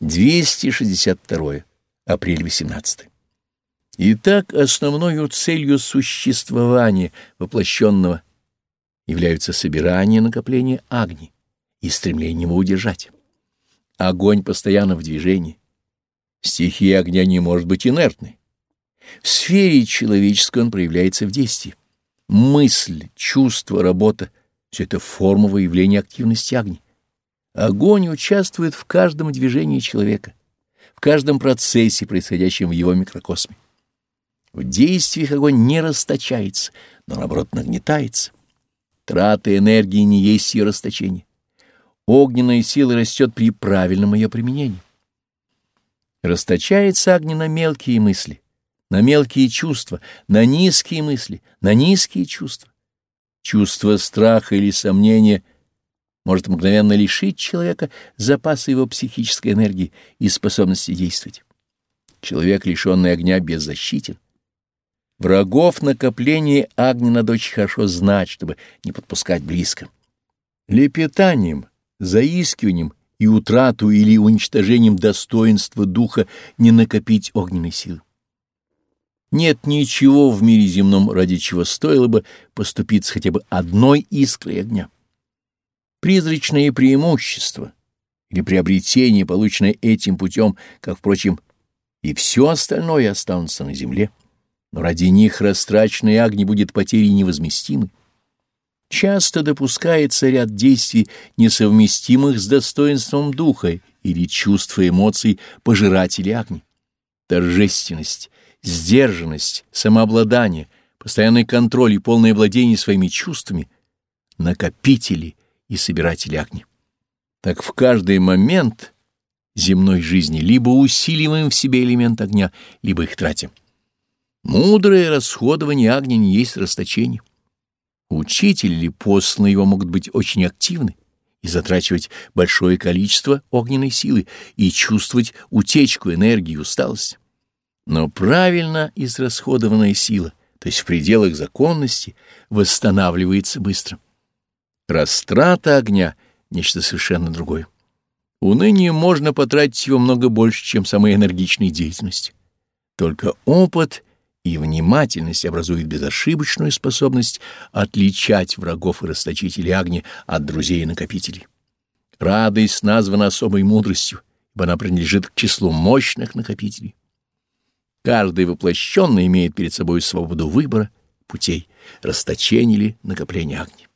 262. Апрель 18. Итак, основной целью существования воплощенного являются собирание накопления огни и стремление его удержать. Огонь постоянно в движении. Стихия огня не может быть инертной. В сфере человеческой он проявляется в действии. Мысль, чувство, работа — все это форма выявления активности огня. Огонь участвует в каждом движении человека, в каждом процессе, происходящем в его микрокосме. В действиях огонь не расточается, но, наоборот, нагнетается. Трата энергии не есть ее расточение. Огненная сила растет при правильном ее применении. Расточается огня на мелкие мысли, на мелкие чувства, на низкие мысли, на низкие чувства. Чувство страха или сомнения может мгновенно лишить человека запаса его психической энергии и способности действовать. Человек, лишенный огня, беззащитен. Врагов накопления огня надо очень хорошо знать, чтобы не подпускать близко. Лепетанием, заискиванием и утрату или уничтожением достоинства духа не накопить огненной силы. Нет ничего в мире земном, ради чего стоило бы поступиться хотя бы одной искрой огня. Призрачные преимущества или приобретение, полученное этим путем, как, впрочем, и все остальное останутся на земле, но ради них растраченный огни будет потерей невозместимой. Часто допускается ряд действий, несовместимых с достоинством духа или чувств и эмоций пожирателей огня. Торжественность, сдержанность, самообладание, постоянный контроль и полное владение своими чувствами — накопители и собиратели огня. Так в каждый момент земной жизни либо усиливаем в себе элемент огня, либо их тратим. Мудрое расходование огня не есть расточение. Учитель или посланные его могут быть очень активны и затрачивать большое количество огненной силы и чувствовать утечку энергии и усталость. Но правильно израсходованная сила, то есть в пределах законности, восстанавливается быстро. Растрата огня — нечто совершенно другое. Уныние можно потратить его много больше, чем самой энергичной деятельности. Только опыт и внимательность образуют безошибочную способность отличать врагов и расточителей огня от друзей и накопителей. Радость названа особой мудростью, ибо она принадлежит к числу мощных накопителей. Каждый воплощенный имеет перед собой свободу выбора путей, расточения или накопления огня.